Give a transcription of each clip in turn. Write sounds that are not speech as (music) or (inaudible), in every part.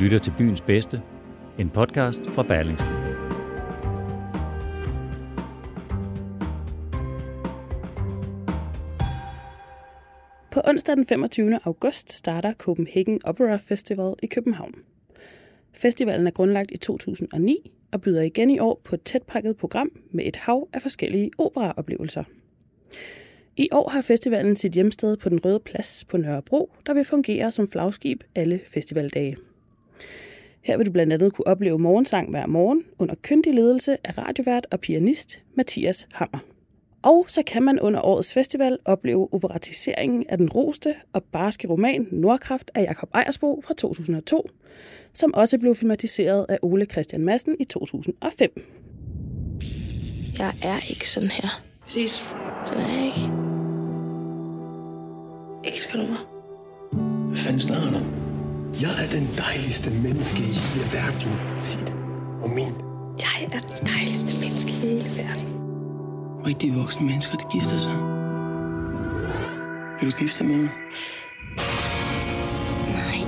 lytter til Byens Bedste, en podcast fra Berlingske. På onsdag den 25. august starter Copenhagen Opera Festival i København. Festivalen er grundlagt i 2009 og byder igen i år på et tætpakket program med et hav af forskellige operaoplevelser. I år har festivalen sit hjemsted på den Røde Plads på Nørrebro, der vil fungere som flagskib alle festivaldage. Her vil du blandt andet kunne opleve morgensang hver morgen under kyndig ledelse af radiovært og pianist Mathias Hammer. Og så kan man under årets festival opleve operatiseringen af den roste og barske roman Nordkraft af Jakob Ejersbo fra 2002, som også blev filmatiseret af Ole Christian Madsen i 2005. Jeg er ikke sådan her. Præcis. Sådan er jeg ikke. Elsker du mig? Hvad fanden snakker du om? Jeg er den dejligste menneske i hele verden. Sig det. Og min. Jeg er den dejligste menneske i hele verden. Rigtige voksne mennesker, der gifter sig. Vil du gifte med mig? Nej.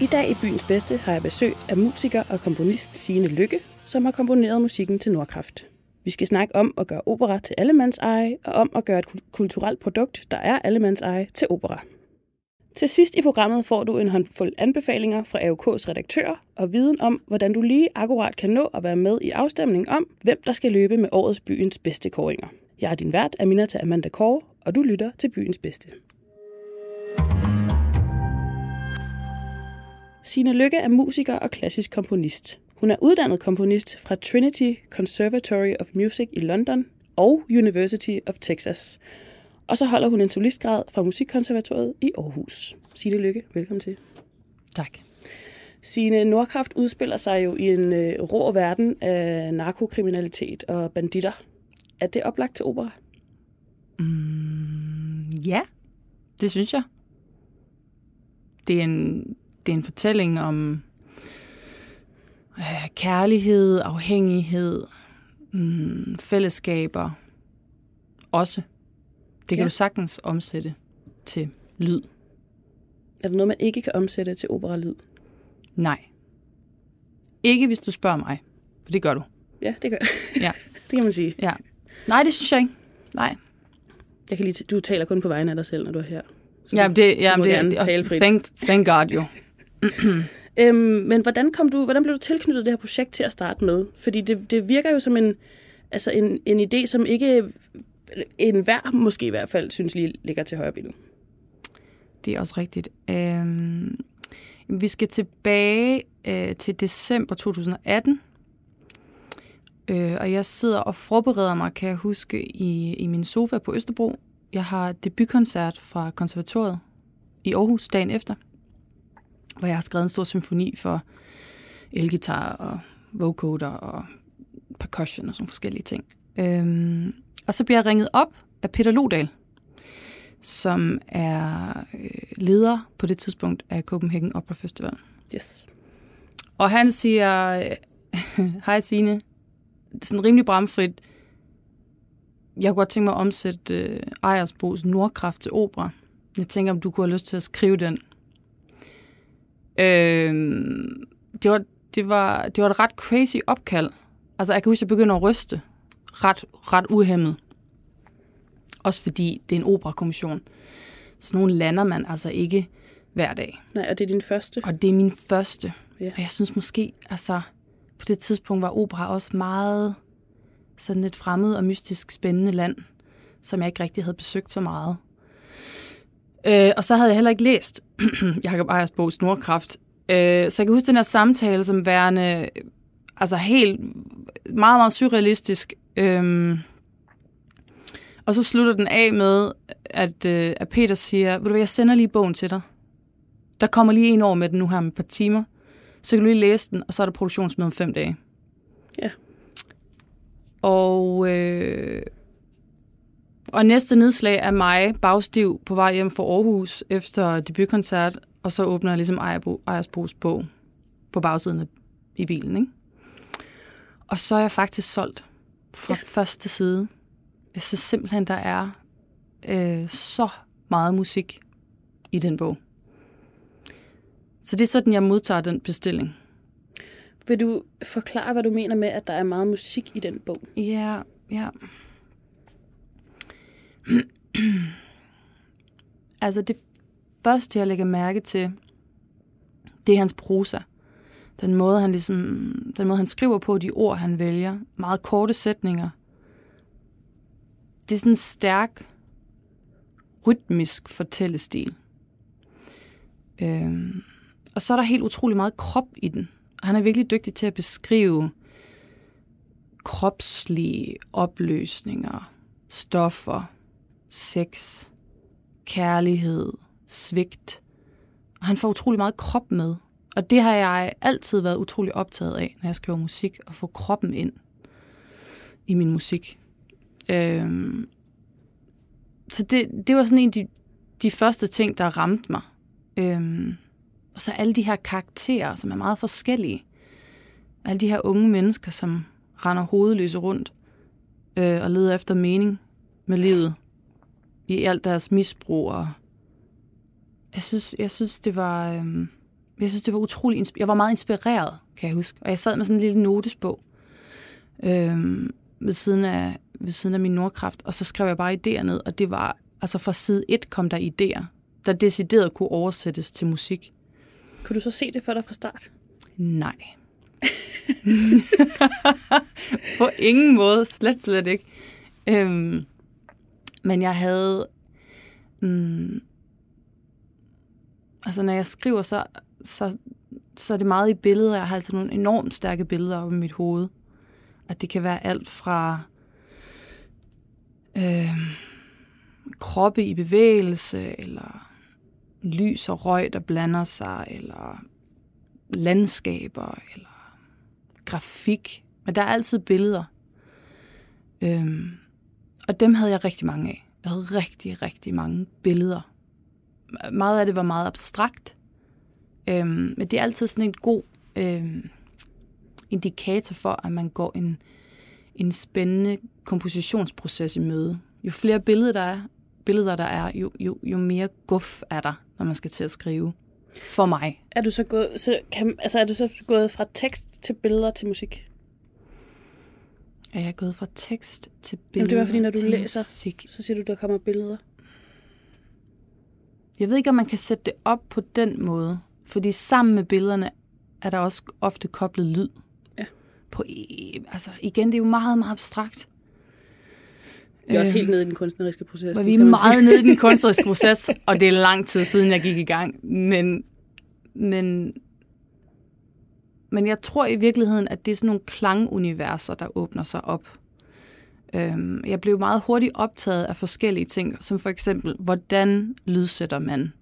I dag i Byens Bedste har jeg besøg af musiker og komponist Signe Lykke, som har komponeret musikken til Nordkraft. Vi skal snakke om at gøre opera til allemands eje, og om at gøre et kulturelt produkt, der er allemands eje, til opera. Til sidst i programmet får du en håndfuld anbefalinger fra AUK's redaktør og viden om, hvordan du lige akkurat kan nå at være med i afstemning om, hvem der skal løbe med årets byens bedste kåringer. Jeg er din vært, Aminata Amanda Kåre, og du lytter til Byens Bedste. Sine Lykke er musiker og klassisk komponist. Hun er uddannet komponist fra Trinity Conservatory of Music i London og University of Texas. Og så holder hun en solistgrad fra Musikkonservatoriet i Aarhus. Signe Lykke, velkommen til. Tak. Signe Nordkraft udspiller sig jo i en øh, rå verden af narkokriminalitet og banditter. Er det oplagt til opera? Ja, det synes jeg. Det er en, det er en fortælling om øh, kærlighed, afhængighed, mm, fællesskaber også. Det kan Ja. du sagtens omsætte til lyd. Er der noget, man ikke kan omsætte til opera-lyd? Nej. Ikke hvis du spørger mig, for det gør du. Ja, det gør Ja. (laughs) Det kan man sige. ja. Nej, det synes jeg ikke. Nej. Jeg kan lige du taler kun på vegne af dig selv, når du er her. Så Jamen, det, jamen, må det, gerne det, tale frit. thank, thank God jo. (clears throat) Øhm, men hvordan, kom du, hvordan blev du tilknyttet det her projekt til at starte med? Fordi det, det virker jo som en, altså en, en idé, som ikke en hver måske i hvert fald synes lige ligger til højre benet. Det er også rigtigt. Øhm, vi skal tilbage øh, til december 2018. Øh, og jeg sidder og forbereder mig, kan jeg huske, i, i min sofa på Østerbro. Jeg har debutkoncert fra konservatoriet i Aarhus dagen efter, hvor jeg har skrevet en stor symfoni for elgitar og vocoder og percussion og sådan forskellige ting. Øhm, og så bliver jeg ringet op af Peter Lodal, som er øh, leder på det tidspunkt af Copenhagen Opera Festival. Yes. Og han siger, (laughs) hej Signe, sådan rimelig bramfrit, jeg kunne godt tænke mig at omsætte øh, Ejersbos Nordkraft til opera. Jeg tænker, om du kunne have lyst til at skrive den. Øh, det, var, det, var, det var et ret crazy opkald. Altså, jeg kan huske, at jeg begynder at ryste ret, ret uhemmet. Også fordi det er en operakommission. Så nogle lander man altså ikke hver dag. Nej, og det er din første. Og det er min første. Ja. Og jeg synes måske, altså, på det tidspunkt var opera også meget sådan et fremmed og mystisk spændende land. som jeg ikke rigtig havde besøgt så meget. Øh, og så havde jeg heller ikke læst (clears throat) Jacob Ejers bog Snorkraft. Øh, så jeg kan huske den her samtale som værende altså helt meget, meget surrealistisk. Øh, og så slutter den af med, at, øh, at Peter siger, ved du hvad, jeg sender lige bogen til dig. Der kommer lige en år med den nu her om et par timer. Så kan du lige læse den, og så er der produktionsmøde om fem dage. Ja. Og, øh, og næste nedslag er mig bagstiv på vej hjem fra Aarhus efter debutkoncert, og så åbner jeg ligesom Ejersbos bog på bagsiden i bilen. Ikke? Og så er jeg faktisk solgt fra ja. første side. Jeg synes simpelthen, der er øh, så meget musik i den bog. Så det er sådan, jeg modtager den bestilling. Vil du forklare, hvad du mener med, at der er meget musik i den bog? Ja, ja. (clears throat) altså det første, jeg lægger mærke til, det er hans prosa. Den måde, han ligesom, den måde, han skriver på, de ord, han vælger. Meget korte sætninger. Det er sådan en stærk, rytmisk fortællestil. Øhm, og så er der helt utrolig meget krop i den. Og han er virkelig dygtig til at beskrive kropslige opløsninger, stoffer, sex, kærlighed, svigt. Og han får utrolig meget krop med. Og det har jeg altid været utrolig optaget af, når jeg skriver musik, at få kroppen ind i min musik. Øhm, så det, det var sådan en af de, de første ting, der ramte mig. Øhm, og så alle de her karakterer, som er meget forskellige. Alle de her unge mennesker, som render hovedløse rundt øh, og leder efter mening med livet i alt deres misbrug. Og jeg synes, jeg synes det var... Øh, jeg synes, det var utrolig... Jeg var meget inspireret, kan jeg huske. Og jeg sad med sådan en lille notesbog øh, ved, siden af, ved siden af min Nordkraft, og så skrev jeg bare idéer ned, og det var... Altså fra side 1 kom der idéer, der decideret kunne oversættes til musik. Kunne du så se det for dig fra start? Nej. (laughs) På ingen måde. Slet, slet ikke. Øhm, men jeg havde... Mm, altså, når jeg skriver, så, så, så er det meget i billeder. Jeg har altid nogle enormt stærke billeder op i mit hoved. At det kan være alt fra... Øh, kroppe i bevægelse, eller lys og røg, der blander sig, eller landskaber, eller grafik. Men der er altid billeder. Øhm, og dem havde jeg rigtig mange af. Jeg havde rigtig, rigtig mange billeder. Meget af det var meget abstrakt. Øhm, men det er altid sådan en god øhm, indikator for, at man går en, en spændende kompositionsproces i møde. Jo flere billeder der er, billeder der er jo, jo, jo mere guf er der når man skal til at skrive. For mig. Er du så gået, så kan, altså er du så gået fra tekst til billeder til musik? Er jeg gået fra tekst til billeder Jamen, det var fordi, når du læser, musik. så siger du, der kommer billeder. Jeg ved ikke, om man kan sætte det op på den måde. Fordi sammen med billederne er der også ofte koblet lyd. Ja. På, altså, igen, det er jo meget, meget abstrakt. Vi er også helt nede i den kunstneriske proces. Men vi er meget nede i den kunstneriske (laughs) proces, og det er lang tid siden, jeg gik i gang. Men, men, men jeg tror i virkeligheden, at det er sådan nogle klanguniverser, der åbner sig op. Øhm, jeg blev meget hurtigt optaget af forskellige ting, som for eksempel, hvordan lydsætter man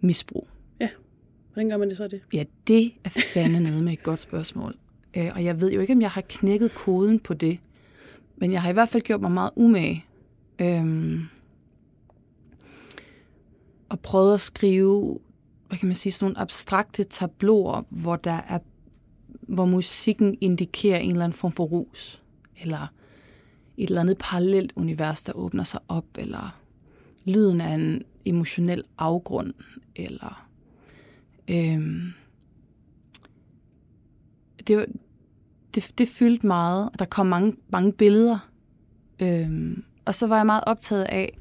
misbrug? Ja, hvordan gør man det så det? Ja, det er fandme nede med et godt spørgsmål. Øh, og jeg ved jo ikke, om jeg har knækket koden på det. Men jeg har i hvert fald gjort mig meget umage. Øhm, og prøvet at skrive, hvad kan man sige, sådan nogle abstrakte tabloer, hvor der er hvor musikken indikerer en eller anden form for rus, eller et eller andet parallelt univers, der åbner sig op, eller lyden af en emotionel afgrund, eller øhm, det, det, det fyldte meget, og der kom mange, mange billeder. Øhm, og så var jeg meget optaget af,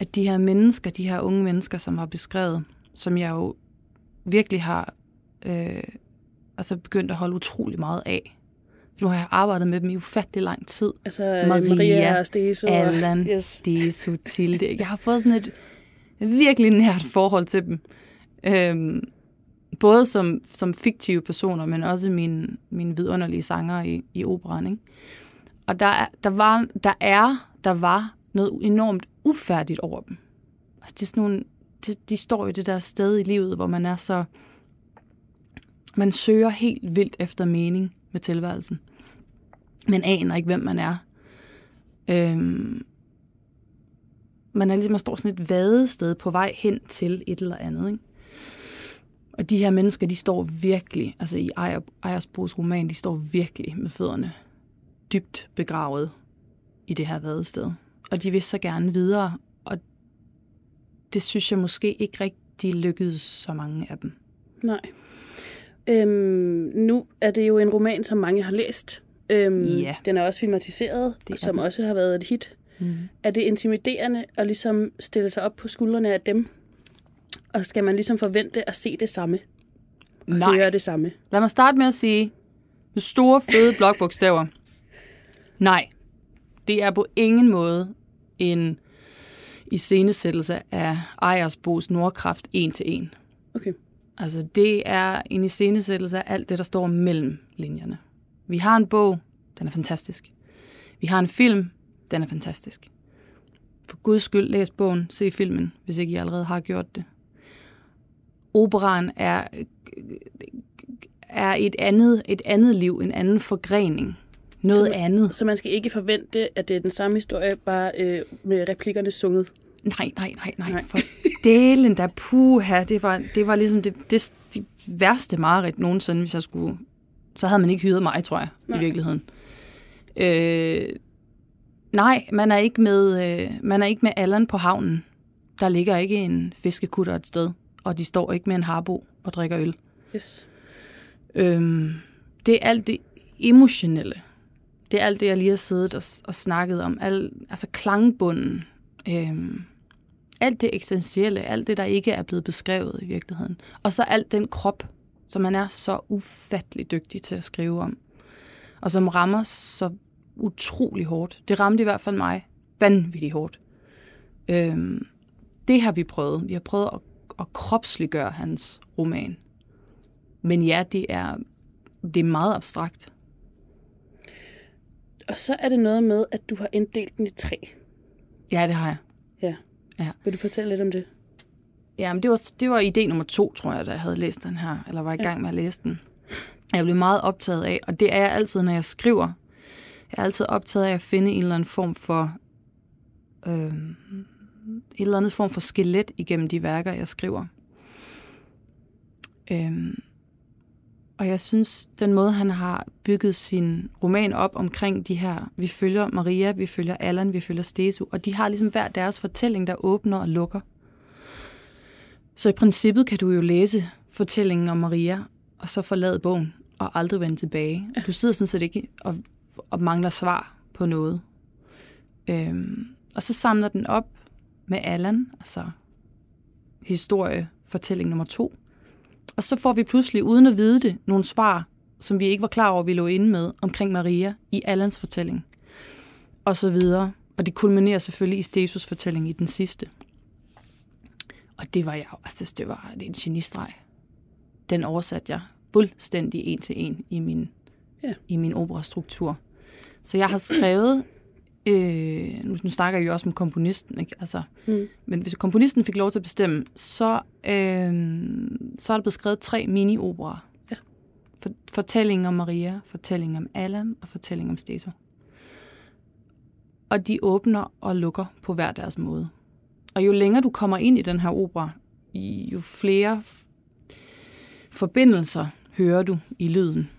at de her mennesker, de her unge mennesker, som har beskrevet, som jeg jo virkelig har øh, altså begyndt at holde utrolig meget af. Nu har jeg arbejdet med dem i ufattelig lang tid. Altså Maria, Maria, Maria og Steso. Allan, yes. Steso, Tilde. Jeg har fået sådan et virkelig nært forhold til dem. Øhm, både som, som fiktive personer, men også mine, mine vidunderlige sanger i, i operan. Ikke? Og der, er, der, var, der er, der var noget enormt ufærdigt over dem. Altså, det er sådan nogle, de, de står i det der sted i livet, hvor man er så... Man søger helt vildt efter mening med tilværelsen. Man aner ikke, hvem man er. Øhm, man er ligesom, man står sådan et vadested på vej hen til et eller andet. Ikke? Og de her mennesker, de står virkelig, altså i Ejer, Ejersbos roman, de står virkelig med fødderne dybt begravet i det her vadested. Og de vil så gerne videre, og det synes jeg måske ikke rigtig lykkedes så mange af dem. Nej. Øhm, nu er det jo en roman, som mange har læst. Øhm, Ja. Den er også filmatiseret, Det er som den. også har været et hit. Mm. Er det intimiderende at ligesom stille sig op på skuldrene af dem? Og skal man ligesom forvente at se det samme? Og Nej. høre det samme? Lad mig starte med at sige, med store, fede blokbogstaver. Nej, det er på ingen måde en iscenesættelse af Ejersbos Nordkraft en til en. Okay. Altså, det er en iscenesættelse af alt det, der står mellem linjerne. Vi har en bog, den er fantastisk. Vi har en film, den er fantastisk. For guds skyld, læs bogen, se filmen, hvis ikke I allerede har gjort det. Operaen er, er et, andet, et andet liv, en anden forgrening. Noget Så man- andet. Så man skal ikke forvente, at det er den samme historie, bare øh, med replikkerne sunget. Nej, nej, nej, nej. Nej. For delen der puha, det var, det var ligesom det, det, det værste mareridt nogensinde, hvis jeg skulle... Så havde man ikke hyret mig, tror jeg, nej. I virkeligheden. Øh, nej, man er, ikke med, øh, man er ikke med Allan på havnen. Der ligger ikke en fiskekutter et sted, og de står ikke med en harbo og drikker øl. Yes. Øhm, det er alt det emotionelle. Det er alt det, jeg lige har siddet og, og snakket om. Al, altså klangbunden. Øhm, alt det eksistentielle. Alt det, der ikke er blevet beskrevet i virkeligheden. Og så alt den krop, som man er så ufattelig dygtig til at skrive om. Og som rammer så utrolig hårdt. Det ramte i hvert fald mig vanvittigt hårdt. Øhm, det har vi prøvet. Vi har prøvet at, at kropsliggøre hans roman. Men ja, det er, det er meget abstrakt. Og så er det noget med, at du har inddelt den i tre. Ja, det har jeg. Ja. Ja. Vil du fortælle lidt om det? Ja, men det var, det var idé nummer to, tror jeg, da jeg havde læst den her, eller var i gang med at læse den. Jeg blev meget optaget af, og det er jeg altid, når jeg skriver. Jeg er altid optaget af at finde en eller anden form for, øh, en eller anden form for skelet igennem de værker, jeg skriver. Øh, og jeg synes, den måde, han har bygget sin roman op omkring de her, vi følger Maria, vi følger Allan, vi følger Stesu, og de har ligesom hver deres fortælling, der åbner og lukker. Så i princippet kan du jo læse fortællingen om Maria, og så forlade bogen, og aldrig vende tilbage. Du sidder sådan set ikke og, og mangler svar på noget. Øhm, og så samler den op med Allan, altså historie, fortælling nummer to. Og så får vi pludselig, uden at vide det, nogle svar, som vi ikke var klar over, vi lå inde med, omkring Maria i Allans fortælling. Og så videre. Og det kulminerer selvfølgelig i Stesus fortælling i den sidste. Og det var jeg, altså det var det en genistreg. Den oversatte jeg fuldstændig en til en i min, Ja. i min operastruktur. Så jeg har skrevet, øh, nu, nu snakker jeg jo også om komponisten, ikke? Altså, Mm. men hvis komponisten fik lov til at bestemme, så, øh, så er der blevet skrevet tre mini-operer. Ja. For, fortælling om Maria, fortælling om Allan og fortælling om Steso. Og de åbner og lukker på hver deres måde. Og jo længere du kommer ind i den her opera, jo flere forbindelser hører du i lyden.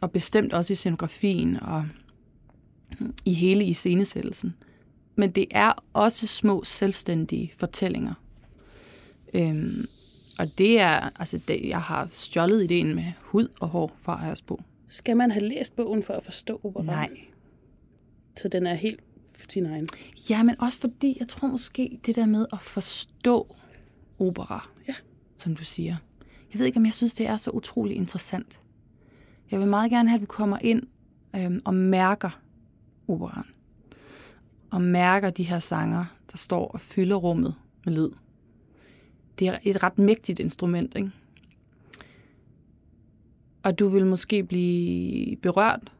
Og bestemt også i scenografien og i hele iscenesættelsen. Men det er også små selvstændige fortællinger. Øhm, og det er, altså det, jeg har stjålet ideen med hud og hår fra Ejersbo. Skal man have læst bogen for at forstå operaen? Nej. Så den er helt sin egen. Ja, men også fordi, jeg tror måske, det der med at forstå opera, Ja. som du siger. Jeg ved ikke, om jeg synes, det er så utrolig interessant. Jeg vil meget gerne have, at vi kommer ind øhm, og mærker operan. Og mærker de her sanger, der står og fylder rummet med lyd. Det er et ret mægtigt instrument, ikke? Og du vil måske blive berørt.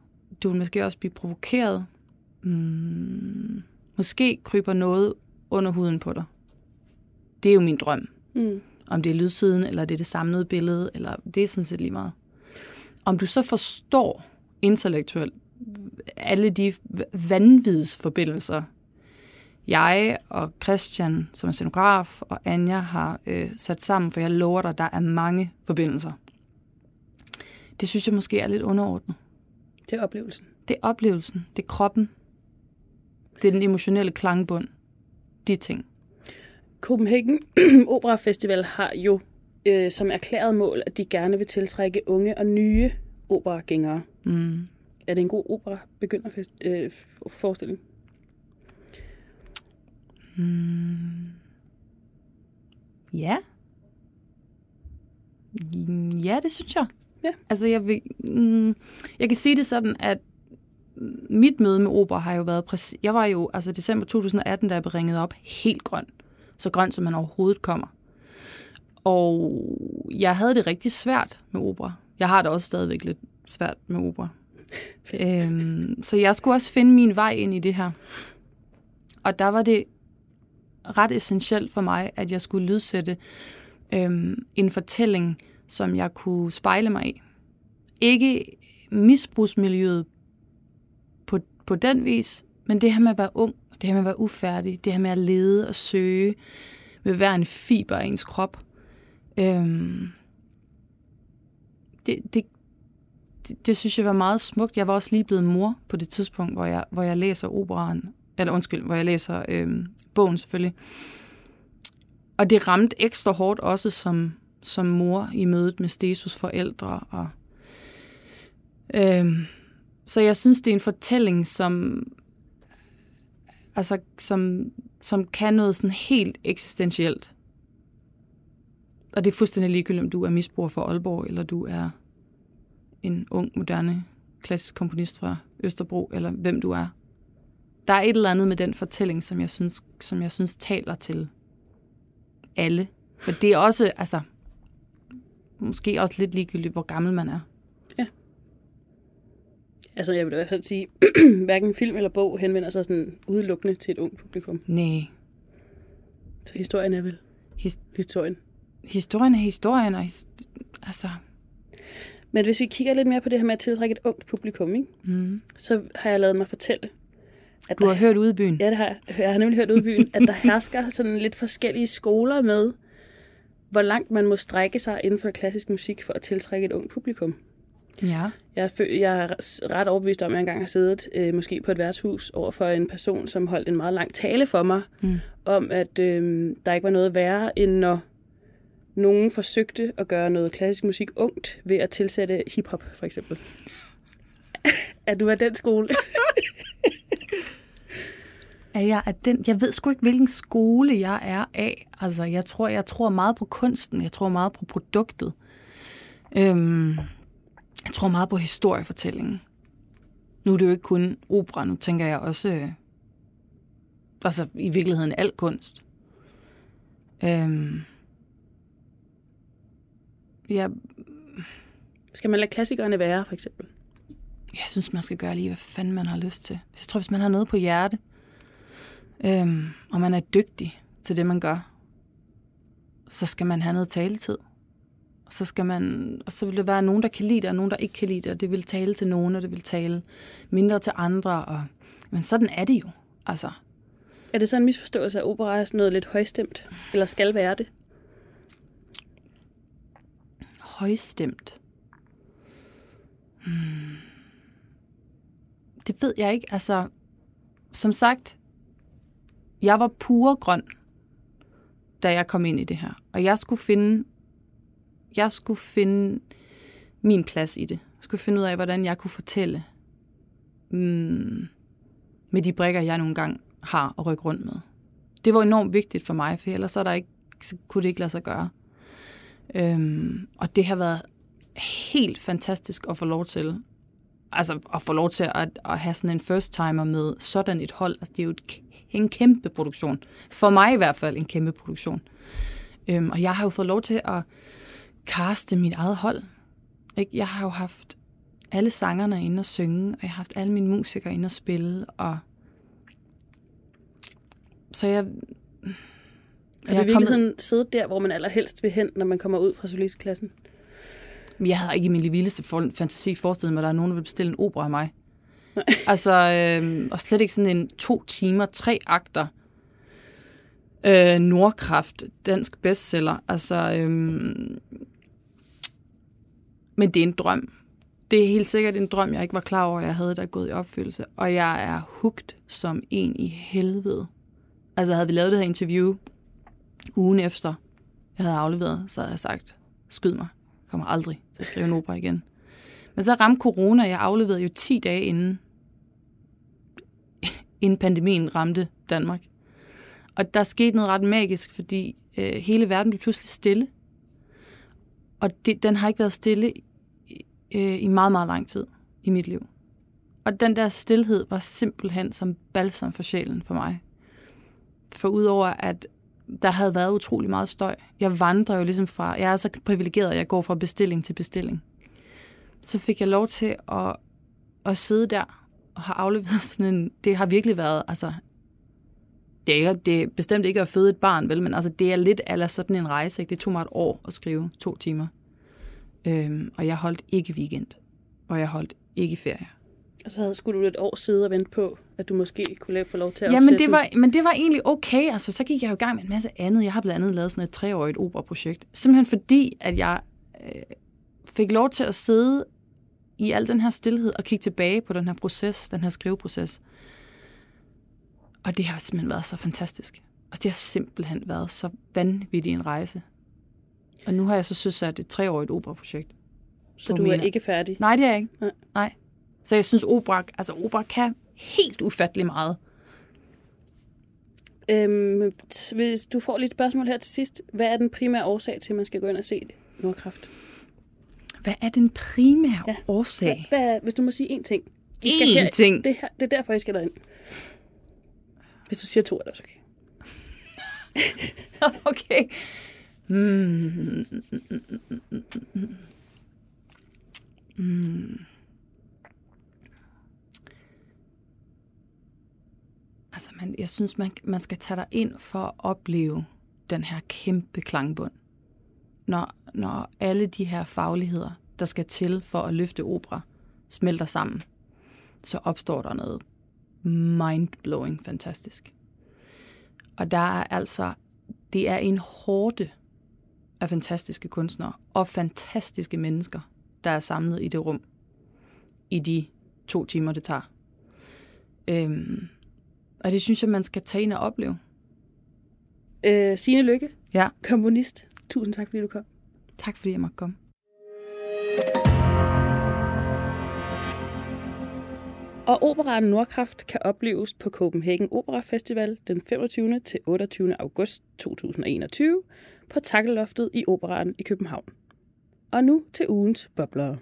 Du vil måske også blive provokeret. Mm, måske kryber noget under huden på dig. Det er jo min drøm. Mm. Om det er lydsiden, eller det er det samlede billede, eller det er sådan set lige meget. Om du så forstår intellektuelt alle de vanvidsforbindelser, jeg og Christian, som er scenograf, og Anja har øh, sat sammen, for jeg lover dig, der er mange forbindelser. Det synes jeg måske er lidt underordnet. Det er oplevelsen. Det er oplevelsen, det er kroppen, det er den emotionelle klangbund, de ting. Copenhagen (clears throat) Opera Festival har jo øh, som erklæret mål, at de gerne vil tiltrække unge og nye operagængere. Mm. Er det en god opera begynderfest, øh, forestilling? Mm. Ja. Ja, det synes jeg. Ja. Altså, jeg, vil, mm, jeg kan sige det sådan, at mit møde med opera har jo været præcis... Jeg var jo, altså december 2018, da jeg blev ringet op, helt grøn. Så grøn, som man overhovedet kommer. Og jeg havde det rigtig svært med opera. Jeg har det også stadigvæk lidt svært med opera øhm, så jeg skulle også finde min vej ind i det her. Og der var det ret essentielt for mig, at jeg skulle lydsætte øhm, en fortælling, som jeg kunne spejle mig i. Ikke misbrugsmiljøet på, på den vis, men det her med at være ung, det her med at være ufærdig, det her med at lede og søge med hver en fiber af ens krop. Øhm, det, det, det, det synes jeg var meget smukt. Jeg var også lige blevet mor på det tidspunkt, hvor jeg, hvor jeg læser operaen, eller undskyld, hvor jeg læser øh, bogen selvfølgelig. Og det ramte ekstra hårdt også som, som mor i mødet med Stesus forældre. Og, øh, så jeg synes, det er en fortælling, som, altså, som, som kan noget sådan helt eksistentielt. Og det er fuldstændig ligegyldigt, om du er misbruger for Aalborg, eller du er en ung, moderne, klassisk komponist fra Østerbro, eller hvem du er. Der er et eller andet med den fortælling, som jeg synes, som jeg synes taler til alle. For det er også, altså, måske også lidt ligegyldigt, hvor gammel man er. Altså, jeg vil i hvert fald sige, (clears throat) hverken film eller bog henvender sig sådan udelukkende til et ung publikum. Nej. Så historien er vel His- historien. historien er historien, og his- altså, Men hvis vi kigger lidt mere på det her med at tiltrække et ungt publikum, ikke? mm. så har jeg lavet mig fortælle, at du har der, hørt ude i byen. Ja, det har jeg. Jeg har nemlig hørt ude i byen, at der (laughs) hersker sådan lidt forskellige skoler med, hvor langt man må strække sig inden for klassisk musik for at tiltrække et ungt publikum. Ja. Jeg er, jeg er ret overbevist om, at jeg engang har siddet øh, måske på et værtshus over for en person, som holdt en meget lang tale for mig, Mm. om at øh, der ikke var noget værre, end når nogen forsøgte at gøre noget klassisk musik ungt ved at tilsætte hiphop, for eksempel. (laughs) er du af den skole? (laughs) Er jeg, at den, jeg ved sgu ikke, hvilken skole jeg er af. Altså, jeg tror, jeg tror meget på kunsten. Jeg tror meget på produktet. Øhm, jeg tror meget på historiefortællingen. Nu er det jo ikke kun opera. Nu tænker jeg også... Øh, altså, i virkeligheden al kunst. Øhm, jeg, Skal man lade klassikerne være, for eksempel? jeg synes, man skal gøre lige, hvad fanden man har lyst til. Jeg tror, hvis man har noget på hjerte, øhm, og man er dygtig til det, man gør, så skal man have noget taletid. Og så, skal man, og så vil der være nogen, der kan lide det, og nogen, der ikke kan lide det, og det vil tale til nogen, og det vil tale mindre til andre. Og, men sådan er det jo. Altså, Er det så en misforståelse, at opera er sådan noget lidt højstemt? Eller skal være det? Højstemt. Hmm. Det ved jeg ikke. Altså, som sagt, jeg var pure grøn, da jeg kom ind i det her. Og jeg skulle finde, jeg skulle finde min plads i det. Jeg skulle finde ud af, hvordan jeg kunne fortælle mm, med de brikker, jeg nogle gange har at rykke rundt med. Det var enormt vigtigt for mig, for ellers så, er der ikke, så kunne det ikke lade sig gøre. Øhm, og det har været helt fantastisk at få lov til altså at få lov til at, at have sådan en first timer med sådan et hold, altså det er jo et, en kæmpe produktion. For mig i hvert fald en kæmpe produktion. Øhm, og jeg har jo fået lov til at kaste mit eget hold. Ikke? Jeg har jo haft alle sangerne inde og synge, og jeg har haft alle mine musikere inde og spille, og så jeg... Har du i virkeligheden siddet der, hvor man allerhelst vil hen, når man kommer ud fra solistklassen? Jeg havde ikke i min vildeste fantasi forestillet mig, at der er nogen, der vil bestille en opera af mig. (laughs) altså, øh, og slet ikke sådan en to timer, tre akter. Øh, Nordkraft, dansk bestseller. Altså, øh, men det er en drøm. Det er helt sikkert en drøm, jeg ikke var klar over, jeg havde, der gået i opfyldelse. Og jeg er hugt som en i helvede. Altså, havde vi lavet det her interview ugen efter, jeg havde afleveret, så havde jeg sagt, skyd mig. Jeg kommer aldrig til at skrive en opera igen. Men så ramte corona, jeg afleverede jo 10 dage inden, (laughs) inden pandemien ramte Danmark. Og der skete noget ret magisk, fordi øh, hele verden blev pludselig stille. Og det, den har ikke været stille i, øh, i meget, meget lang tid i mit liv. Og den der stillhed var simpelthen som balsam for sjælen for mig. For udover at der havde været utrolig meget støj. Jeg vandrer jo ligesom fra, jeg er så privilegeret, at jeg går fra bestilling til bestilling. Så fik jeg lov til at, at sidde der og have afleveret (laughs) sådan en, det har virkelig været, altså, det er, ikke, det er bestemt ikke at føde et barn, vel, men altså, det er lidt eller sådan en rejse, ikke? det tog mig et år at skrive, to timer. Øhm, og jeg holdt ikke weekend, og jeg holdt ikke ferie. Og så havde, skulle du et år sidde og vente på, at du måske kunne få lov til at Ja, men det, var, men det var egentlig okay. Altså, så gik jeg jo i gang med en masse andet. Jeg har blandt andet lavet sådan et treårigt operaprojekt. Simpelthen fordi, at jeg øh, fik lov til at sidde i al den her stillhed og kigge tilbage på den her proces, den her skriveproces. Og det har simpelthen været så fantastisk. Og det har simpelthen været så vanvittig en rejse. Og nu har jeg så søsat et treårigt operaprojekt. Så du mener. er ikke færdig? Nej, det er jeg ikke. Nej. Nej. Så jeg synes, opera, altså opera kan helt ufattelig meget. Øhm, hvis du får lidt spørgsmål her til sidst. Hvad er den primære årsag til, at man skal gå ind og se Nordkraft? Hvad er den primære ja. årsag? Hvad, hvad, hvis du må sige én ting. I skal én her, ting? Det, her, det er derfor, jeg skal derind. Hvis du siger to, er det også okay. (laughs) okay. Mm. Mm. Altså, man, jeg synes, man, man skal tage dig ind for at opleve den her kæmpe klangbund. Når, når alle de her fagligheder, der skal til for at løfte opera, smelter sammen, så opstår der noget mind-blowing fantastisk. Og der er altså, det er en hårde af fantastiske kunstnere og fantastiske mennesker, der er samlet i det rum i de to timer, det tager. Øhm, og det synes jeg, man skal tage ind og opleve. Øh, Signe Lykke, ja. komponist. Tusind tak, fordi du kom. Tak, fordi jeg måtte komme. Og operaen Nordkraft kan opleves på Copenhagen Opera Festival den 25. til 28. august 2021 på Takkeloftet i Operaen i København. Og nu til ugens boblere.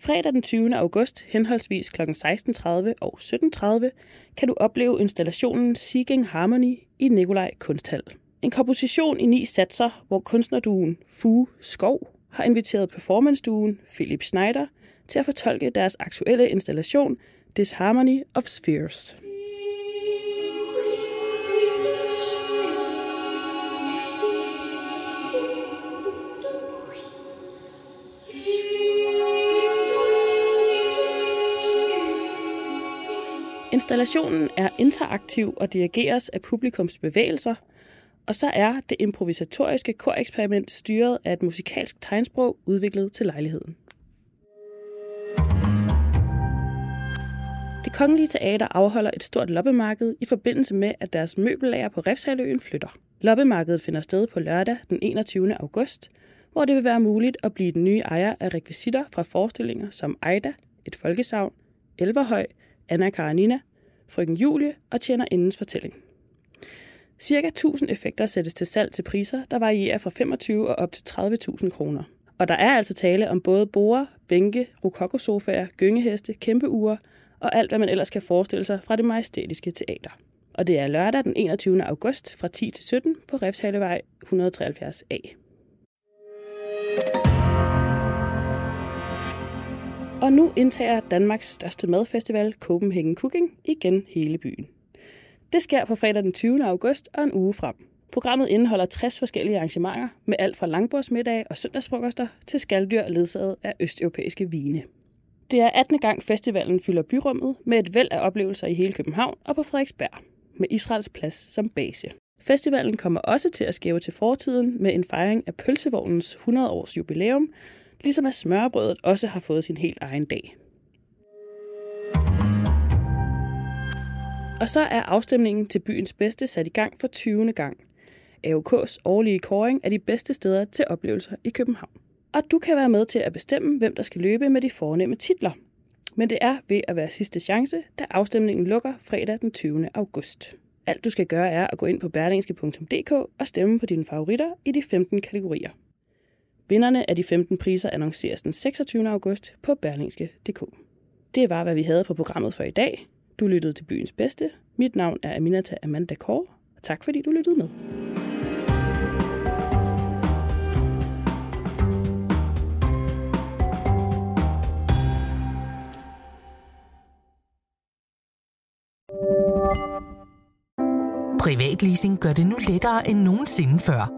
Fredag den 20. august, henholdsvis kl. 16.30 og 17.30, kan du opleve installationen Seeking Harmony i Nikolaj Kunsthal. En komposition i ni satser, hvor kunstnerduen Fu Skov har inviteret performanceduen Philip Schneider til at fortolke deres aktuelle installation Disharmony of Spheres. Installationen er interaktiv og dirigeres af publikums bevægelser, og så er det improvisatoriske koreksperiment styret af et musikalsk tegnsprog udviklet til lejligheden. Det Kongelige Teater afholder et stort loppemarked i forbindelse med, at deres møbellager på Refshaløen flytter. Loppemarkedet finder sted på lørdag den 21. august, hvor det vil være muligt at blive den nye ejer af rekvisitter fra forestillinger som Ejda, et folkesavn, Elverhøj, Anna Karenina, Frøken Julie og tjener indens fortælling. Cirka 1000 effekter sættes til salg til priser, der varierer fra 25 og op til 30.000 kroner. Og der er altså tale om både borer, bænke, rokokosofaer, gyngeheste, kæmpeure og alt, hvad man ellers kan forestille sig fra det majestætiske teater. Og det er lørdag den 21. august fra 10 til 17 på Refshalevej 173A. Og nu indtager Danmarks største madfestival, Copenhagen Cooking, igen hele byen. Det sker på fredag den 20. august og en uge frem. Programmet indeholder 60 forskellige arrangementer med alt fra langbordsmiddag og søndagsfrokoster til skalddyr ledsaget af østeuropæiske vine. Det er 18. gang festivalen fylder byrummet med et væld af oplevelser i hele København og på Frederiksberg, med Israels plads som base. Festivalen kommer også til at skæve til fortiden med en fejring af pølsevognens 100 års jubilæum, ligesom at smørbrødet også har fået sin helt egen dag. Og så er afstemningen til byens bedste sat i gang for 20. gang. AOK's årlige kåring er de bedste steder til oplevelser i København. Og du kan være med til at bestemme, hvem der skal løbe med de fornemme titler. Men det er ved at være sidste chance, da afstemningen lukker fredag den 20. august. Alt du skal gøre er at gå ind på berlingske.dk og stemme på dine favoritter i de 15 kategorier. Vinderne af de 15 priser annonceres den 26. august på berlingske.dk. Det var, hvad vi havde på programmet for i dag. Du lyttede til Byens Bedste. Mit navn er Aminata Amanda Kåre. og tak fordi du lyttede med. Privatleasing gør det nu lettere end nogensinde før.